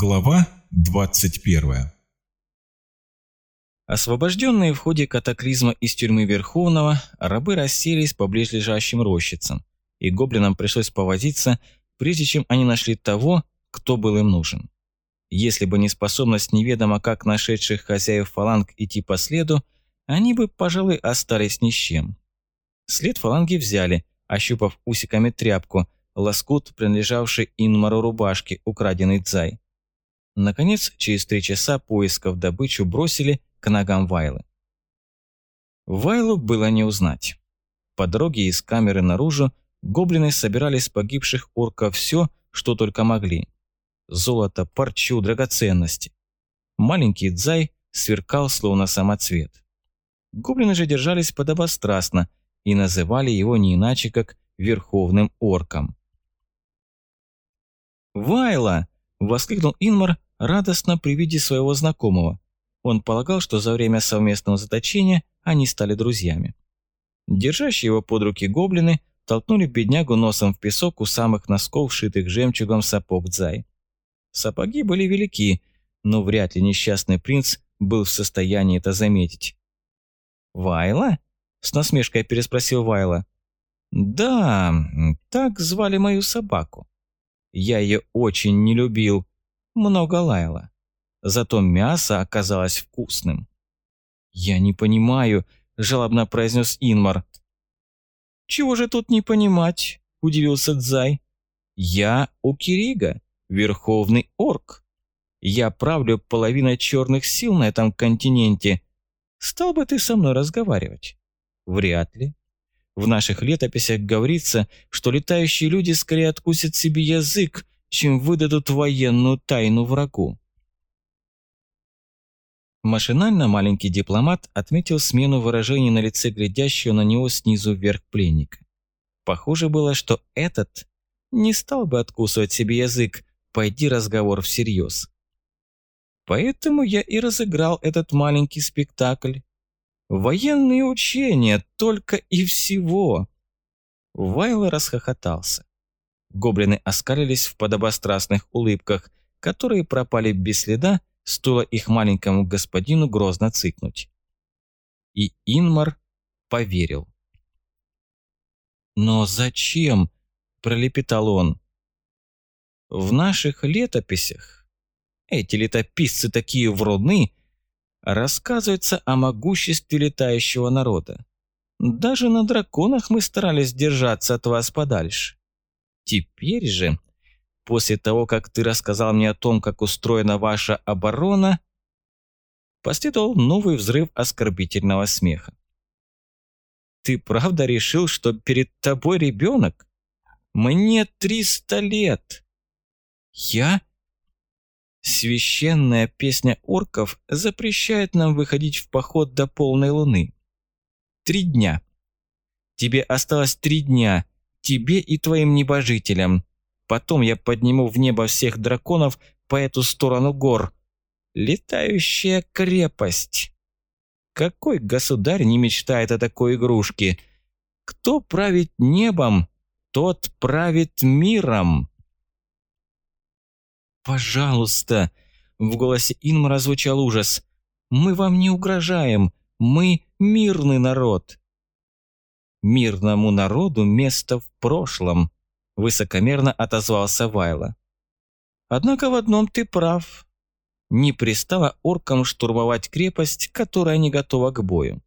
Глава 21 Освобожденные в ходе катаклизма из тюрьмы Верховного, рабы расселись по близлежащим рощицам, и гоблинам пришлось повозиться, прежде чем они нашли того, кто был им нужен. Если бы не способность неведомо как нашедших хозяев фаланг идти по следу, они бы, пожалуй, остались ни с чем. След фаланги взяли, ощупав усиками тряпку, лоскут, принадлежавший Инмару рубашки, украденный Дзай. Наконец, через три часа поисков добычу бросили к ногам Вайлы. Вайлу было не узнать. По дороге из камеры наружу гоблины собирали с погибших орков все, что только могли. Золото, парчу, драгоценности. Маленький Дзай сверкал, словно самоцвет. Гоблины же держались подобострастно и называли его не иначе, как Верховным Орком. «Вайла!» – воскликнул Инмар, радостно при виде своего знакомого. Он полагал, что за время совместного заточения они стали друзьями. Держащие его под руки гоблины толкнули беднягу носом в песок у самых носков, шитых жемчугом сапог Дзай. Сапоги были велики, но вряд ли несчастный принц был в состоянии это заметить. «Вайла?» – с насмешкой переспросил Вайла. «Да, так звали мою собаку. Я ее очень не любил, много лаяла. Зато мясо оказалось вкусным. «Я не понимаю», – жалобно произнес Инмар. «Чего же тут не понимать?» – удивился Дзай. «Я у Кирига, верховный орк. Я правлю половиной черных сил на этом континенте. Стал бы ты со мной разговаривать?» «Вряд ли. В наших летописях говорится, что летающие люди скорее откусят себе язык, чем выдадут военную тайну врагу. Машинально маленький дипломат отметил смену выражений на лице глядящего на него снизу вверх пленника. Похоже было, что этот не стал бы откусывать себе язык, пойди разговор всерьез. Поэтому я и разыграл этот маленький спектакль. Военные учения только и всего. Вайло расхохотался. Гоблины оскалились в подобострастных улыбках, которые пропали без следа, стоило их маленькому господину грозно цыкнуть. И Инмар поверил. «Но зачем?» – пролепетал он. «В наших летописях эти летописцы такие врудны, рассказывается о могуществе летающего народа. Даже на драконах мы старались держаться от вас подальше. Теперь же, после того, как ты рассказал мне о том, как устроена ваша оборона, последовал новый взрыв оскорбительного смеха. Ты правда решил, что перед тобой ребенок? Мне триста лет. Я? Священная песня орков запрещает нам выходить в поход до полной луны. Три дня. Тебе осталось три дня, тебе и твоим небожителям. Потом я подниму в небо всех драконов по эту сторону гор. Летающая крепость. Какой государь не мечтает о такой игрушке? Кто правит небом, тот правит миром. «Пожалуйста!» – в голосе Инмара звучал ужас. «Мы вам не угрожаем. Мы мирный народ. «Мирному народу место в прошлом», – высокомерно отозвался Вайла. «Однако в одном ты прав. Не пристало оркам штурмовать крепость, которая не готова к бою.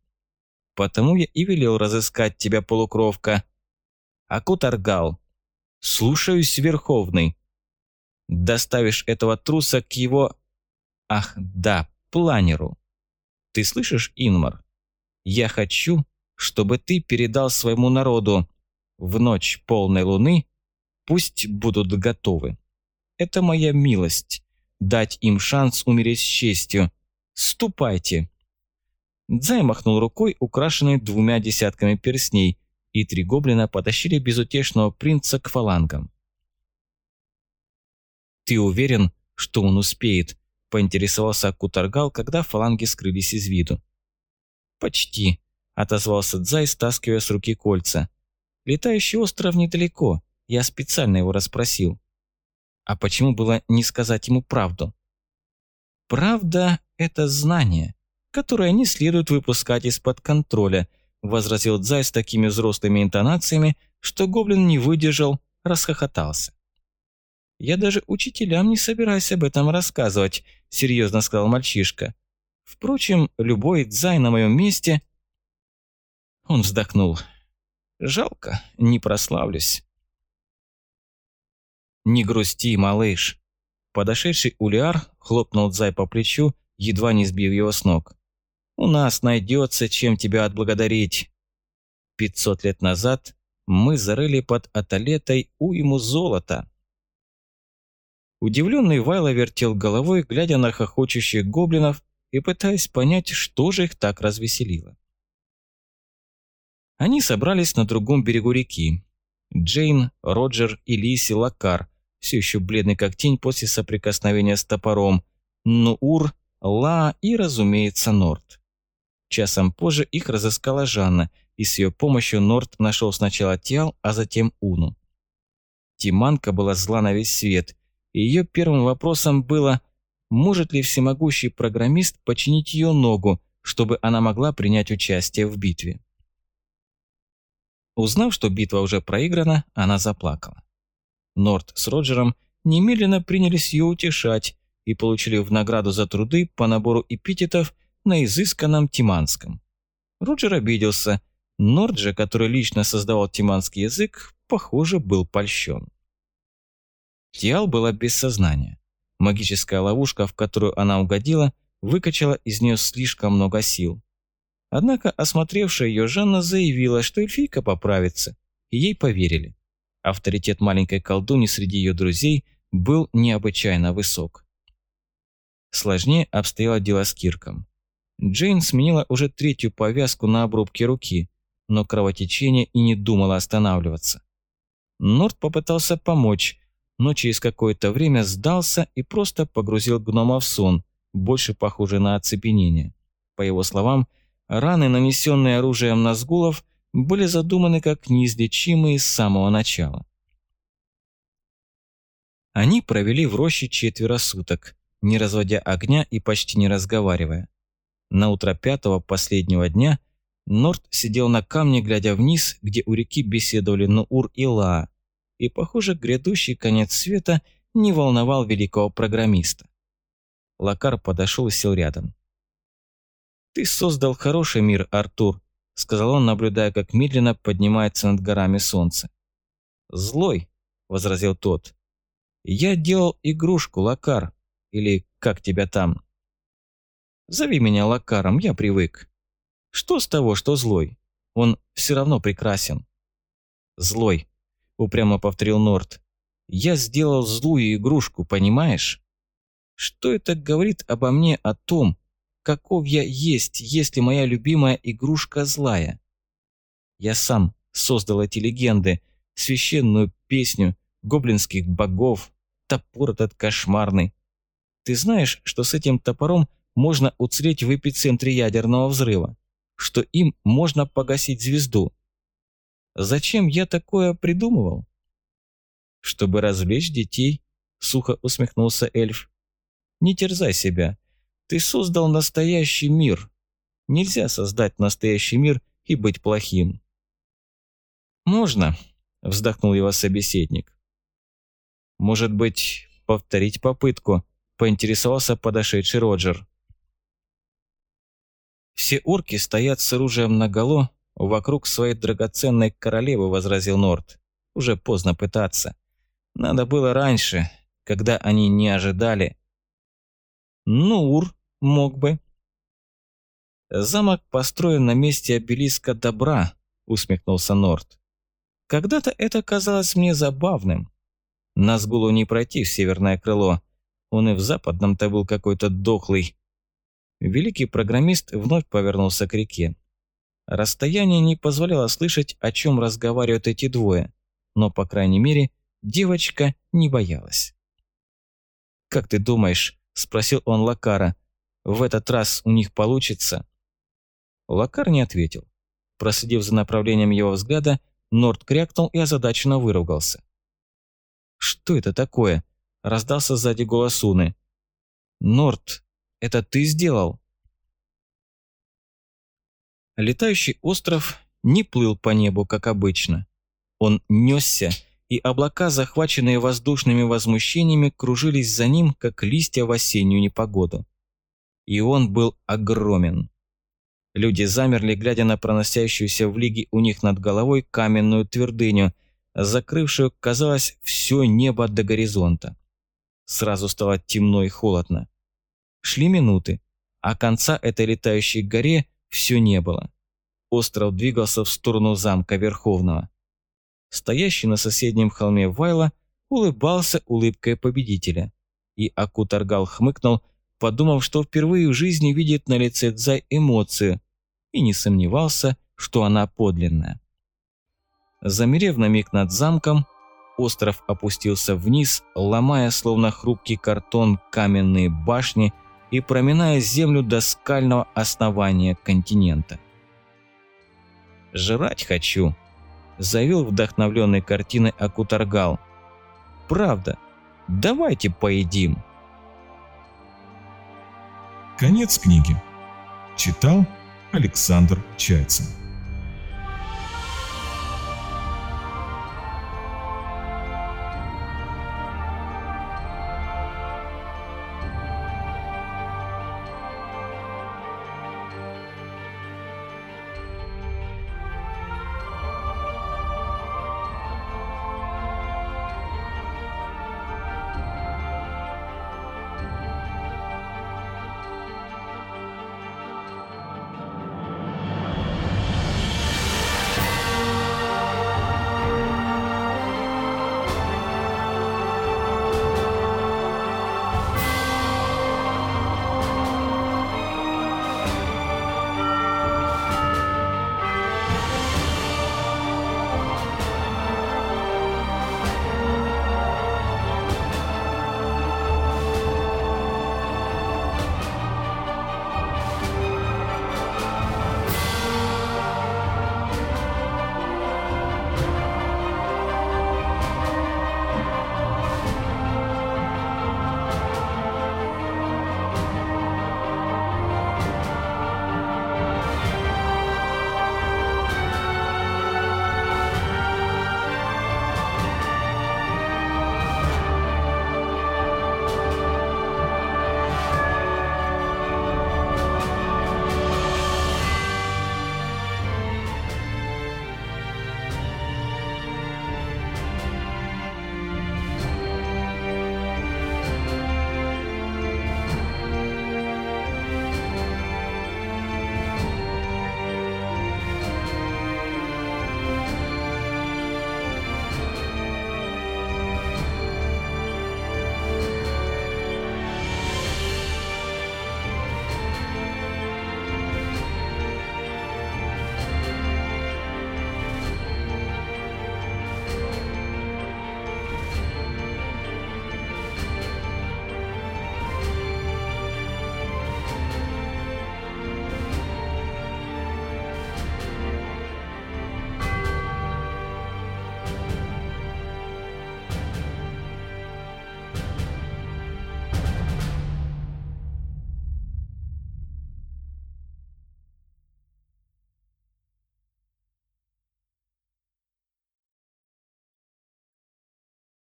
Потому я и велел разыскать тебя, полукровка. Акутаргал, слушаюсь, Верховный. Доставишь этого труса к его... Ах, да, планеру. Ты слышишь, Инмар? Я хочу, чтобы ты передал своему народу в ночь полной луны, пусть будут готовы. Это моя милость, дать им шанс умереть с честью. Ступайте!» Дзай махнул рукой, украшенной двумя десятками перстней, и три гоблина потащили безутешного принца к фалангам. «Ты уверен, что он успеет?» – поинтересовался Кутаргал, когда фаланги скрылись из виду. «Почти», – отозвался Дзай, стаскивая с руки кольца. «Летающий остров недалеко. Я специально его расспросил». А почему было не сказать ему правду? Правда – это знание, которое не следует выпускать из-под контроля, возразил Дзай с такими взрослыми интонациями, что гоблин не выдержал, расхохотался. «Я даже учителям не собираюсь об этом рассказывать», – серьезно сказал мальчишка. «Впрочем, любой дзай на моем месте...» Он вздохнул. «Жалко, не прославлюсь». «Не грусти, малыш». Подошедший Улиар хлопнул Дзай по плечу, едва не сбив его с ног. «У нас найдется, чем тебя отблагодарить. Пятьсот лет назад мы зарыли под Аталетой уйму золота». Удивленный Вайло вертел головой, глядя на хохочущих гоблинов и пытаясь понять, что же их так развеселило. Они собрались на другом берегу реки. Джейн, Роджер и Лиси Лакар, все еще бледный как тень после соприкосновения с топором, Нуур, Ла и, разумеется, Норт. Часом позже их разыскала Жанна, и с ее помощью Норт нашел сначала Тиал, а затем Уну. Тиманка была зла на весь свет – и ее первым вопросом было, может ли всемогущий программист починить ее ногу, чтобы она могла принять участие в битве. Узнав, что битва уже проиграна, она заплакала. Норт с Роджером немедленно принялись ее утешать и получили в награду за труды по набору эпитетов на изысканном тиманском. Роджер обиделся, Норт же, который лично создавал тиманский язык, похоже, был польщен. Тиал была без сознания. Магическая ловушка, в которую она угодила, выкачала из нее слишком много сил. Однако осмотревшая ее Жанна заявила, что эльфийка поправится, и ей поверили. Авторитет маленькой колдуни среди ее друзей был необычайно высок. Сложнее обстояло дело с Кирком. Джейн сменила уже третью повязку на обрубке руки, но кровотечение и не думало останавливаться. Норд попытался помочь, но через какое-то время сдался и просто погрузил гнома в сон, больше похожий на оцепенение. По его словам, раны, нанесенные оружием Назгулов, были задуманы как неизлечимые с самого начала. Они провели в роще четверо суток, не разводя огня и почти не разговаривая. На утро пятого последнего дня Норт сидел на камне, глядя вниз, где у реки беседовали Нуур и Лаа, и, похоже, грядущий конец света не волновал великого программиста. Лакар подошел и сел рядом. «Ты создал хороший мир, Артур», — сказал он, наблюдая, как медленно поднимается над горами солнце. «Злой», — возразил тот. «Я делал игрушку, Лакар, или как тебя там?» «Зови меня Лакаром, я привык. Что с того, что злой? Он все равно прекрасен». «Злой», упрямо повторил Норт. «Я сделал злую игрушку, понимаешь? Что это говорит обо мне о том, каков я есть, если моя любимая игрушка злая? Я сам создал эти легенды, священную песню, гоблинских богов, топор этот кошмарный. Ты знаешь, что с этим топором можно уцелеть в эпицентре ядерного взрыва, что им можно погасить звезду, Зачем я такое придумывал? Чтобы развлечь детей, сухо усмехнулся эльф. Не терзай себя. Ты создал настоящий мир. Нельзя создать настоящий мир и быть плохим. Можно, вздохнул его собеседник. Может быть, повторить попытку, поинтересовался подошедший Роджер. Все орки стоят с оружием наголо «Вокруг своей драгоценной королевы», — возразил Норт. «Уже поздно пытаться. Надо было раньше, когда они не ожидали». «Нур мог бы». «Замок построен на месте обелиска добра», — усмехнулся Норт. «Когда-то это казалось мне забавным. Назгулу не пройти в северное крыло. Он и в западном-то был какой-то дохлый». Великий программист вновь повернулся к реке. Расстояние не позволяло слышать, о чем разговаривают эти двое, но, по крайней мере, девочка не боялась. «Как ты думаешь?» – спросил он Лакара. «В этот раз у них получится?» Лакар не ответил. Проследив за направлением его взгляда, Норд крякнул и озадаченно выругался. «Что это такое?» – раздался сзади голос Уны. «Норт, это ты сделал?» Летающий остров не плыл по небу, как обычно. Он несся, и облака, захваченные воздушными возмущениями, кружились за ним, как листья в осеннюю непогоду. И он был огромен. Люди замерли, глядя на проносящуюся в лиге у них над головой каменную твердыню, закрывшую, казалось, все небо до горизонта. Сразу стало темно и холодно. Шли минуты, а конца этой летающей горе все не было. Остров двигался в сторону замка Верховного. Стоящий на соседнем холме Вайла улыбался улыбкой победителя. И Акутаргал хмыкнул, подумав, что впервые в жизни видит на лице Дзай эмоцию, и не сомневался, что она подлинная. Замерев на миг над замком, остров опустился вниз, ломая словно хрупкий картон каменные башни и проминая землю до скального основания континента. «Жрать хочу», – завел вдохновленной картиной Акутаргал. «Правда, давайте поедим». Конец книги. Читал Александр Чайцин.